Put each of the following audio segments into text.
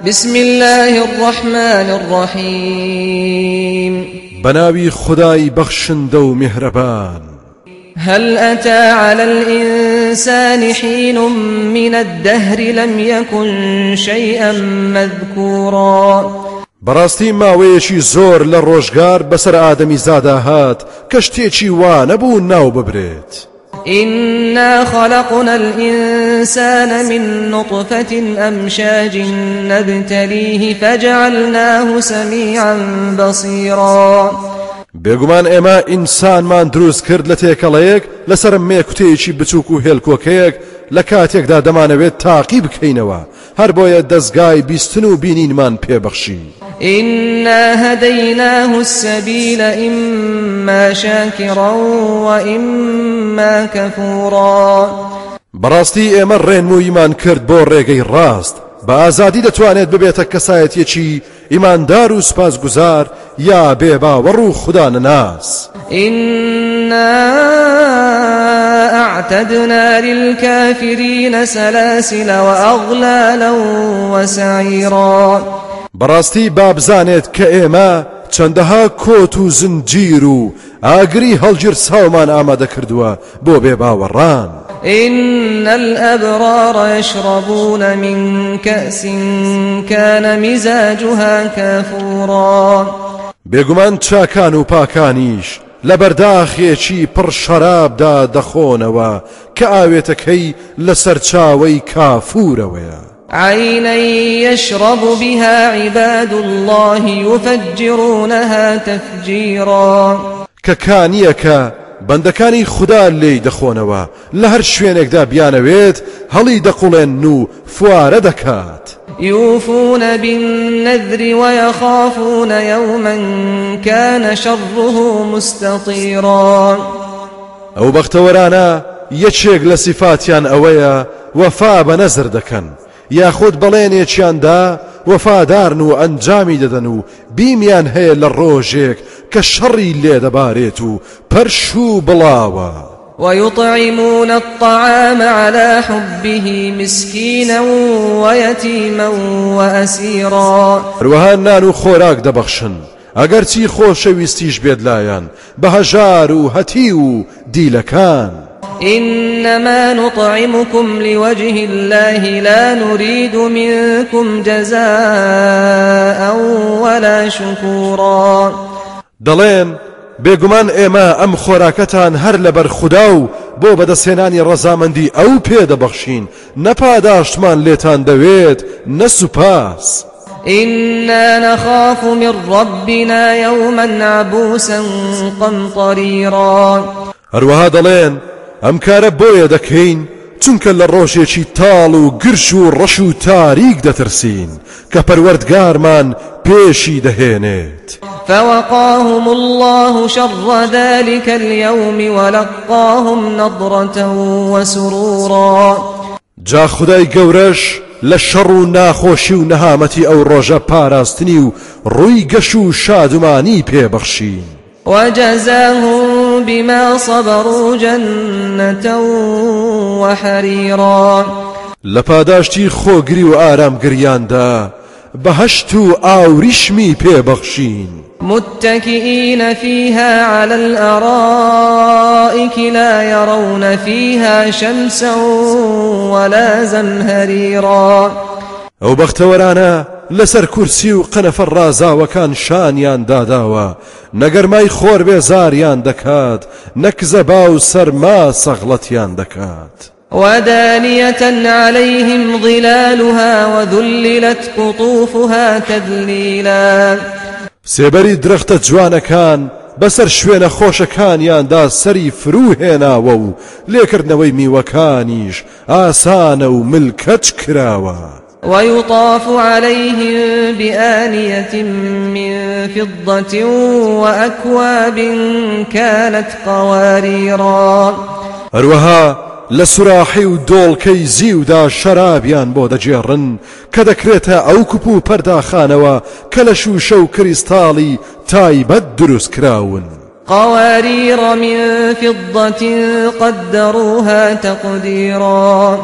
بسم الله الرحمن الرحيم. بەناوی خودای بەخشندەو میهرەبان. هل أتى على الإنسان حين من الدهر لم يكن شيئا مذكورا؟ بەڕاستی ماوەیەکی زۆر لە ڕۆژگار بەسەر ئادەمی زادا هات کە شتێکی وا نەبوو ناو ببرێت إنا خلقنا الإنسان من نطفة أمشاج نبتليه فجعلناه سميعا بصيرا. بێگومان ئێمە ئینسانمان دروست کرد لە تێکەڵەیەک لەسەر مێ کوتەیەکی بچووک و لە کاتێکدا دەمانەوێت تاقی بکەینەوە. هەر بۆیە دەستگای بیستن و بینینمان پێبەخشی. إنا هديناه السبيل إما شاكرا وإما كفورا. بەڕاستی ئێمە ڕێنموویمان کرد بۆ ڕێگەی ڕاست. بە ئازادی دەتوانێت ببێتە کەسایەتیەکی ئیماندار و سپاسگوزار یا بێباوەڕ و خوددا نەناس إنا أعتدنا للكافرين سلاسل وأغلالا وسعيرا. بەڕاستی بابزانێت کە ئێمە چەندەها کۆت و زنجیر و ئاگری هەڵگیر ساومان ئامادە کردووە بۆ بێ باوەڕان. إن الأبرار يشربون من كأس كان مزاجها كافورا. بێگومان چاکان و پاکانیش لە بەرداخێکی پڕ شەرابدا دەخۆنەوە کە ئاوێتەکەی لەسەر چاوەی کافورەوەیە. عينا يشرب بها عباد الله يفجرونها تفجيرا. کەکانیەکە بەندەکانی خوددا لێی دەخۆنەوە. لە هەر شوێنێکدا بیانەوێت هەڵی دەقوڵێن و فوارە دەکات. يوفون بالنذر ويخافون يوما كان شره مستطيرا ئەو بەختەوەرانە یەکێک لە سیفاتیان ئەوەیە وەفا بە نەزر دەکەن. یاخود بەڵێنێکیاندا وەفادارن و ئەنجامی دەدەن و بیمیان هەیە لە ڕۆژێک کە شەڕی لێ دەبارێت و پەرش و بڵاوە ويطعمون الطعام على حبه مسكينا ويتيما وأسيرا. هەروەها نان و خۆراک دەبەخشن ئەگەر چی خۆشەویستیش بێت لایەن بە هەژار و هەتی و دیلەکان إنما نطعمكم لوجه الله لا نريد منكم جزاء ولا شكورا. دەڵێن بێگومان ئێمە ئەم خۆراکەتان هەر لەبەر خوددا و بۆ بەدەستێنانی ڕەزامەندی ئەو پێدەبەخشین. نەپاداشتمان لێتان دەوێت نەسوپاس. إنا نخاف من ربنا يوما عبوسا قمطريرا. هەروەها دەڵێن ئەم کارە بۆیە دەکەین چونکە لە ڕۆژێکی تاڵ و گرش و ڕەش و تاریک دەترسین کە پەروەردگارمان پێشی دەهێنێت. فوقاهم الله شر ذلك اليوم ولقاهم نضرة وسرورا. جا خدای گەورەش لە شەڕ و ناخۆشی و نەهامەتی ئەو ڕۆژە پاراستنی و ڕووی گەش و پێبەخشین بما صبروا جنة وحريرا. لە پاداشتی خۆگری و ئارامگریاندا بەهشت و ئاوریشمی پێبەخشین. متكئين فيها على الأرائك لا يرون فيها شمسا ولا زمهريرا ئەو بەختەوەرانە لەسەر کورسی و قەنەفە ڕازاوەکان شانیان داداوە. نەگەرمای خۆر بێزاریان دەکات نەکزەبا و سەرما سەغڵەتیان دەکات. ودانية عليهم ظلالها وذللت قطوفها تذليلا. سێبەری درەختە جوانەکان بەسەر شوێنە خۆشەکانیاندا سەری فروهێناوە و لێکردنەوەی میوەکانیش ئاسانە و ملکەچ کراوە. ويطاف عليهم بآنية من فضة وأكواب كانت قواريرا. هەروەها لە سوراحی و دۆڵکەی زیودا شەرابیان بۆ دەجێڕن کە دەکرێتە ئەو کوپ و پەرداخانەوە کە لە شوشە و کریستاڵی تایبەت دروست کراون. قوارير من فضة قدروها تقديرا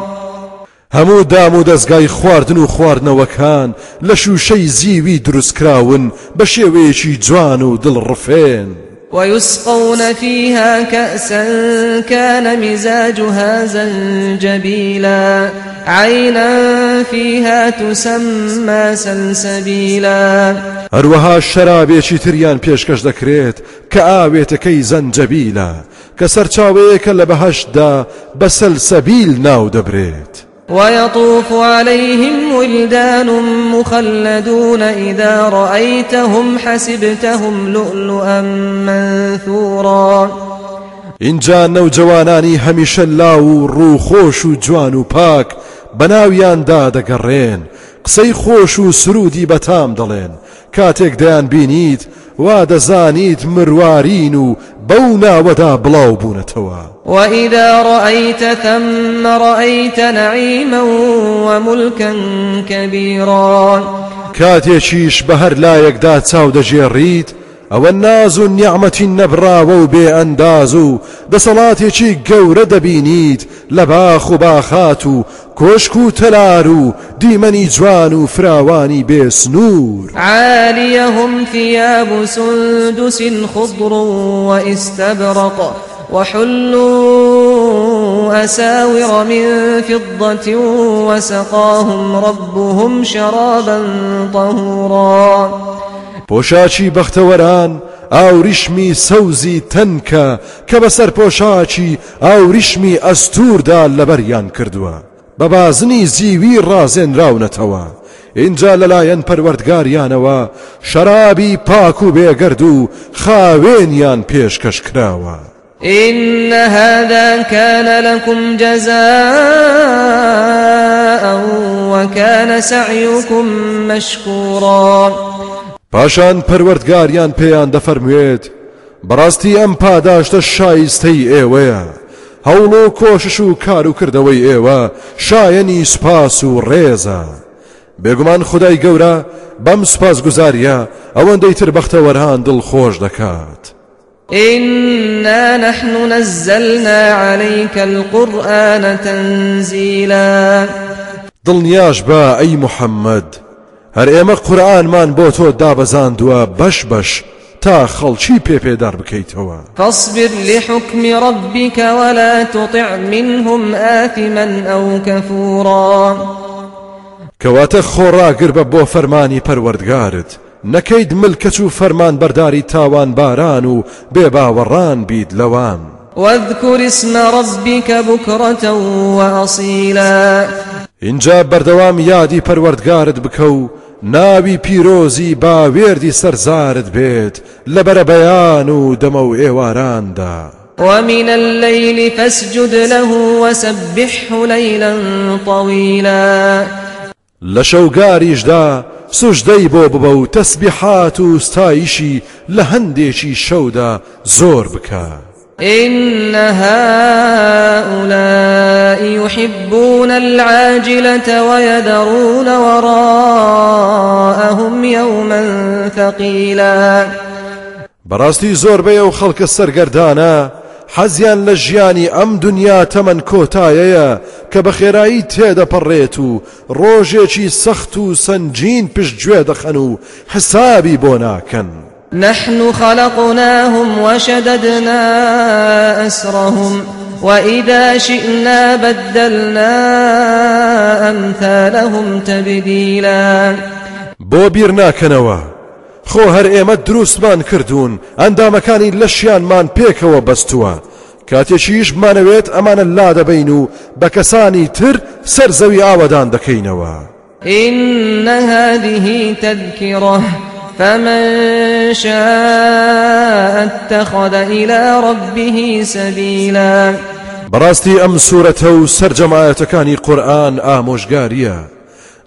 هەموو دام و دەستگای خواردن و خواردنەوەکان لە شوشەی زیوی دروستکراون بە شێوەیەکی جوان و دڵڕفێن ويسقون فيها كأسا كان مزاجها زنجبيلا. عينا فيها تسمى سلسبيلا. هەروەها شەرابێکی تریان پێشکەش دەکرێت کە ئاوێتەکەی زەنجەبیلە کە سەرچاوەیەکە لە بەهشتدا بە سەلسەبیل ناو دەبرێت. ويطوف عليهم ولدان مخلدون إذا رأيتهم حسبتهم لؤلؤا منثورا. اینجا نەوجەوانانی هەمیشە لاو و ڕووخۆش و جوان و پاک بەناویاندا دەگەڕێن قسەی خۆش و سرودی بەتام دەڵێن کاتێک دەیان بینیت وا دەزانیت مروارین و بەو ناوەدا بڵاو بوونەتەوە وإذا رأيت ثم رأيت نعيما وملكا كبيرا. کاتێکیش بە هەر لایەکدا چاو دەژێڕیت ئەوە ناز و نیعممەتی نەبراوە و بێ ئەنداز و دەسەڵاتێکی گەورە دەبینیت لە باخ و باخات و کۆشک و تەلار و دیمەنی جوان و سندس خضر وإستبرق وحلوا أساور من فضة وسقاهم ربهم شرابا طهورا. پۆشاچی بەختەوەران ئاوریشمی سەوزی تەنکە کە بەسەر پۆشاچی ئاوریشمی ئەستوردا لەبەریان کردووە. بە بازنی زیوی ڕازێنراونەتەوە اینجا لەلایەن پەروەردگاریانەوە شەرابی پاک و بێگرد و خاوێنیان پێشکەش کراوە. إن هذا كان لكم جزاء وكان سعيكم مشكورا. پاشان پەروەردگاریان پێیان دەفەرموێت بەڕاستی ئەم پاداشتە شایستەی ئێوەیە. هەوڵ و کۆشش و کار و کردەوەی ئێوە شایەنی سوپاس و ڕێزە. بێگومان خدای گەورە بەم سوپاس گوزاریە ئەوەندەی تر بەختەوەرهان دڵ خۆش دەکات. إنا نحن نزلنا عليك القرآن تنزيلا. دڵنیاش بە ئەی محەممەد. هەر ئێمە قورآنمان بۆ تۆ دابەزاندووە بەش بەش تا خەڵکی پێپێدار بکەیتەوە. فاصبر لحكم ربك ولا تطع منهم آثما أو كفورا. کەواتە خۆڕاگر بە بۆ فەرمانی پەروەردگارت نەکەیت ملکەچ و فەرمان بەرداری تاوان باران و بێباوەڕان بیت لەوان. واذكر اسم ربك بكرة وأصيلا. اینجا بەردەوام یادی پەروەردگارت بکە و ناوی پیرۆزی باوێردی سەرزارت بێت لەبەرە بەیان و دەمە و ئێواراندا. ومن الليل فاسجد له وسبحه ليلا طويلا. لە شەوگاریشدا سوژدەی بۆ ببە و تەسبیحات و ستایشی لە هەندێکی شەودا زۆر بکە. إن هؤلاء يحبون العاجلة ويذرون وراءهم يوما ثقيلا بەڕاستی زۆربەیە و خەڵکە سەرگەردانە حەزیان لە ژیانی ئەم دنیا تەمەەن کۆتایەیە کە بە خێرایی تێدەپەڕێت و ڕۆژێکی سەخت و سنجین پشتگوێ دەخەن و حسابی بۆ ناکەن. نحن خلقناهم وشددنا أسرهم وإذا شئنا بدلنا أمثالهم تبديلا. بۆ بیر ناکەنەوە خۆ هەر ئێمە دروستمان کردوون ئەندامەکانی لەشیانمان پێکەوە بەستووە. کاتێکیش بمانەوێت ئەمانە لا دەبین و بە کەسانی تر سەرزەوی ئاوەدان دەکەینەوە. إن هذه تذكرة. فمن شاء اتخذ إلى ربه سبيلا. بەڕاستی ئەم سوورەتە و سرجەمایەتەکانی قورآن ئامۆژگاریە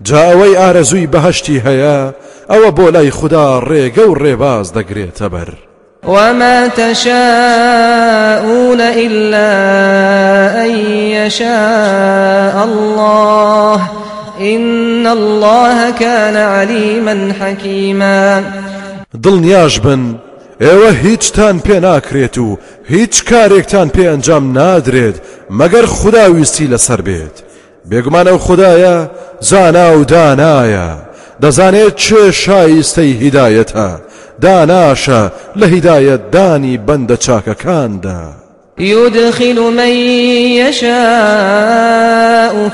جا ئەوەی ئارەزووی بەهشتی هەیە ئەوە بۆ لای خوددا ڕێگە و ڕێباز دەگرێتە بەر وما تشاءون إلا أن يشاء الله. إن الله كان عليما حكيما. دڵنیاش بن ئێوە هیچتان پێ ناکرێت و هیچ کارێکتان پێ ئەنجام نادرێت مەگەر خودداویستی لەسەر بێت. بێگومانە خدایە زانا و دانایە. دەزانێت چه شایستەی هیدایەتە. داناشە لە هیدایەت دانی بەندە چاکەکاندا. يدخل من يشاء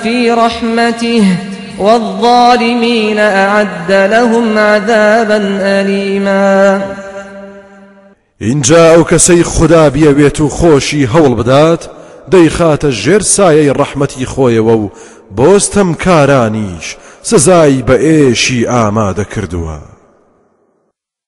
في رحمته. والظالمين أعد لهم عذابا أليما اینجا ئەو کەسەی خدا بیەوێت و خۆشی هەوڵ بدات دەیخاتە ژێر سایەی ڕەحمەتی خۆیەوە و بۆستەم کارانیش سزای بە ئێشی ئامادە کردووە.